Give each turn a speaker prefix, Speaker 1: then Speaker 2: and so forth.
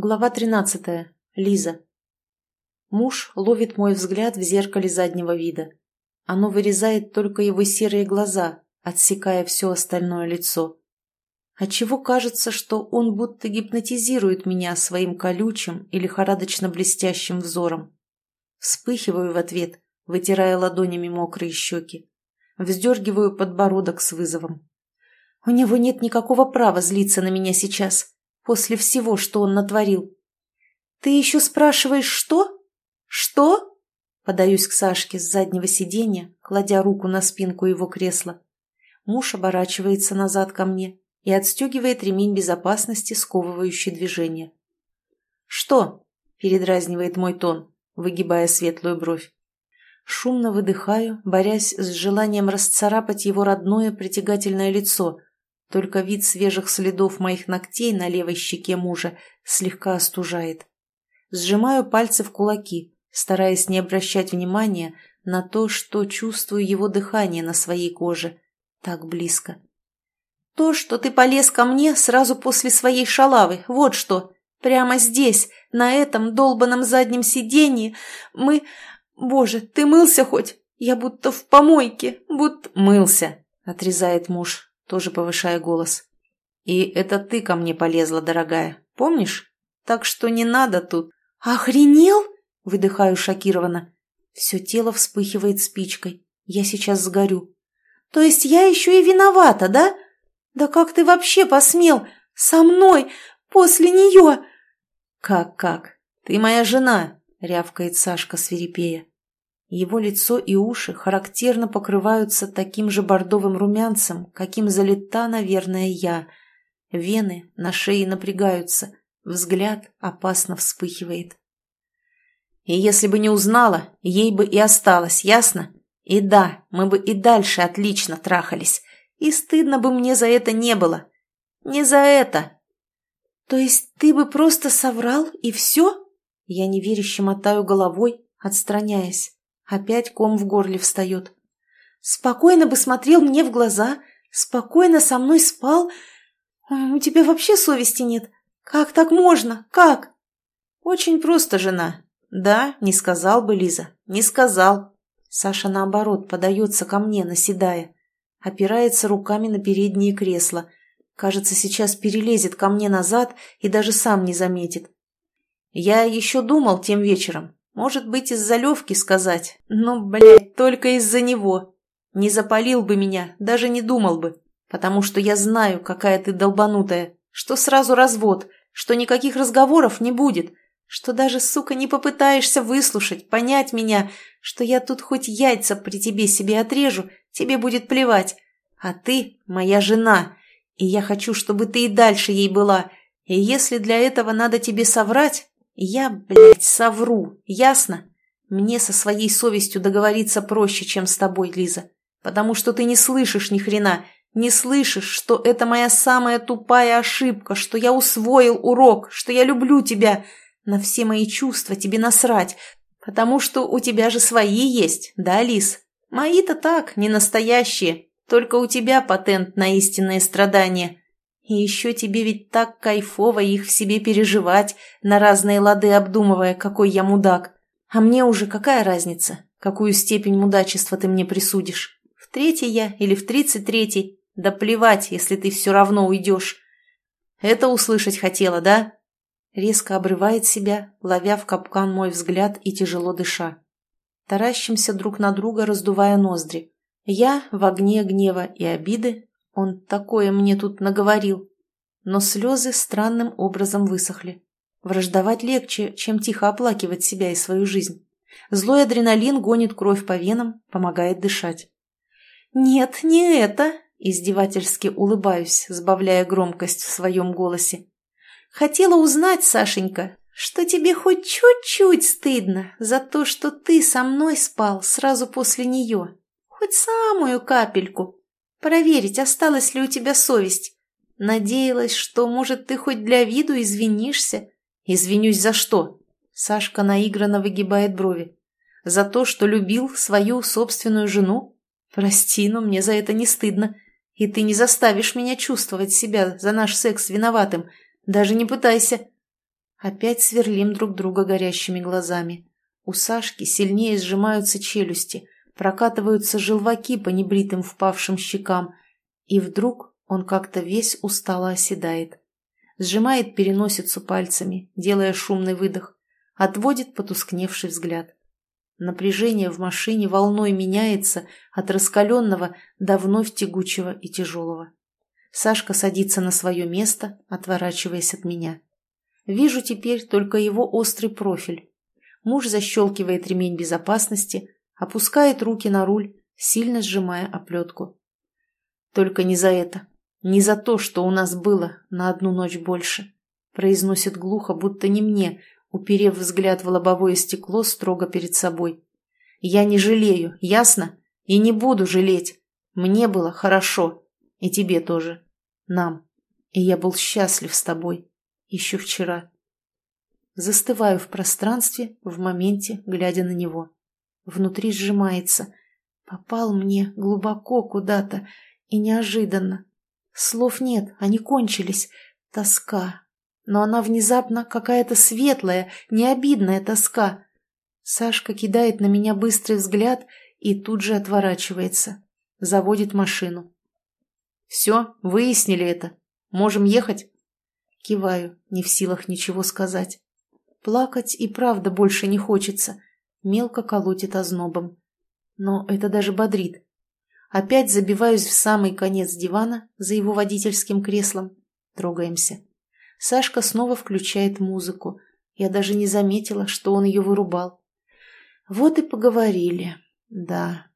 Speaker 1: Глава 13. Лиза. Муж ловит мой взгляд в зеркале заднего вида. Оно вырезает только его серые глаза, отсекая все остальное лицо. Отчего кажется, что он будто гипнотизирует меня своим колючим и лихорадочно блестящим взором. Вспыхиваю в ответ, вытирая ладонями мокрые щеки. Вздергиваю подбородок с вызовом. У него нет никакого права злиться на меня сейчас после всего, что он натворил. «Ты еще спрашиваешь, что? Что?» Подаюсь к Сашке с заднего сиденья, кладя руку на спинку его кресла. Муж оборачивается назад ко мне и отстегивает ремень безопасности, сковывающий движение. «Что?» – передразнивает мой тон, выгибая светлую бровь. Шумно выдыхаю, борясь с желанием расцарапать его родное притягательное лицо, только вид свежих следов моих ногтей на левой щеке мужа слегка остужает. Сжимаю пальцы в кулаки, стараясь не обращать внимания на то, что чувствую его дыхание на своей коже. Так близко. То, что ты полез ко мне сразу после своей шалавы, вот что. Прямо здесь, на этом долбанном заднем сиденье, мы... Боже, ты мылся хоть? Я будто в помойке, будто... Мылся, отрезает муж, тоже повышая голос. «И это ты ко мне полезла, дорогая, помнишь? Так что не надо тут». «Охренел?» – выдыхаю шокированно. Все тело вспыхивает спичкой. Я сейчас сгорю. «То есть я еще и виновата, да? Да как ты вообще посмел? Со мной? После нее?»
Speaker 2: «Как-как? Ты моя жена!» – рявкает Сашка свирепея. Его лицо и уши характерно покрываются таким же бордовым румянцем, каким залита, наверное, я. Вены на шее напрягаются, взгляд опасно вспыхивает. И если бы не узнала, ей бы и осталось, ясно? И да, мы бы и дальше отлично трахались. И стыдно бы мне за это не было. Не за это.
Speaker 1: То есть ты бы просто соврал, и все? Я неверяще мотаю головой, отстраняясь. Опять ком в горле встает. Спокойно бы смотрел мне в глаза, спокойно со мной спал. У тебя вообще совести нет. Как так можно? Как?
Speaker 2: Очень просто, жена. Да, не сказал бы, Лиза, не сказал. Саша, наоборот, подается ко мне, наседая. Опирается руками на передние кресла. Кажется, сейчас перелезет ко мне назад и даже сам не заметит. Я еще думал тем вечером, может быть, из-за Левки сказать, но, блядь, только из-за него. Не запалил бы меня, даже не думал бы, потому что я знаю, какая ты долбанутая, что сразу развод, что никаких разговоров не будет, что даже, сука, не попытаешься выслушать, понять меня, что я тут хоть яйца при тебе себе отрежу, тебе будет плевать. А ты моя жена, и я хочу, чтобы ты и дальше ей была, и если для этого надо тебе соврать, я, блядь, совру, ясно? Мне со своей совестью договориться проще, чем с тобой, Лиза. Потому что ты не слышишь ни хрена, не слышишь, что это моя самая тупая ошибка, что я усвоил урок, что я люблю тебя. На все мои чувства тебе насрать, потому что у тебя же свои есть, да, Лиз? Мои-то так, не настоящие, только у тебя патент на истинные страдания. И еще тебе ведь так кайфово их в себе переживать, на разные лады обдумывая, какой я мудак. А мне уже какая разница, какую степень мудачества ты мне присудишь? В третьей я или в тридцать третьей? Да плевать, если ты все равно уйдешь. Это услышать хотела, да? Резко обрывает себя, ловя в капкан мой взгляд и тяжело дыша. Таращимся друг на друга, раздувая ноздри. Я в огне гнева и обиды, он такое мне тут наговорил. Но слезы странным образом высохли. Враждовать легче, чем тихо оплакивать себя и свою жизнь. Злой адреналин гонит кровь по венам, помогает дышать. «Нет, не это!» – издевательски улыбаюсь, сбавляя громкость в своем голосе. «Хотела узнать, Сашенька, что тебе хоть чуть-чуть стыдно за то, что ты со мной спал сразу после нее. Хоть самую капельку. Проверить, осталась ли у тебя совесть. Надеялась, что, может, ты хоть для виду извинишься. Извинюсь за что? Сашка наигранно выгибает брови. За то, что любил свою собственную жену? Прости, но мне за это не стыдно. И ты не заставишь меня чувствовать себя за наш секс виноватым. Даже не пытайся.
Speaker 1: Опять сверлим друг друга горящими глазами. У Сашки сильнее сжимаются челюсти, прокатываются желваки по небритым впавшим щекам, и вдруг он как-то весь устало оседает. Сжимает переносицу пальцами, делая шумный выдох, отводит потускневший взгляд. Напряжение в машине волной меняется от раскаленного до вновь тягучего и тяжелого. Сашка садится на свое место, отворачиваясь от меня. Вижу теперь только его острый профиль. Муж защелкивает ремень безопасности, опускает руки на руль, сильно сжимая оплетку. Только не за это, не за то, что у нас было на одну ночь больше, произносит глухо, будто не мне, уперев взгляд в лобовое стекло строго перед собой. «Я не жалею, ясно? И не буду жалеть. Мне было хорошо. И тебе тоже. Нам. И я был счастлив с тобой. Еще вчера». Застываю в пространстве, в моменте, глядя на него. Внутри сжимается. Попал мне глубоко куда-то и неожиданно. Слов нет, они кончились. Тоска, но она внезапно какая-то светлая, необидная тоска. Сашка кидает на меня быстрый взгляд и тут же отворачивается. Заводит машину. «Все, выяснили это. Можем ехать?» Киваю, не в силах ничего сказать. Плакать и правда больше не хочется. Мелко колотит ознобом. Но это даже бодрит. Опять забиваюсь в самый конец дивана за его водительским креслом. Трогаемся. Сашка снова включает музыку. Я даже не заметила, что он ее вырубал. Вот и поговорили. Да,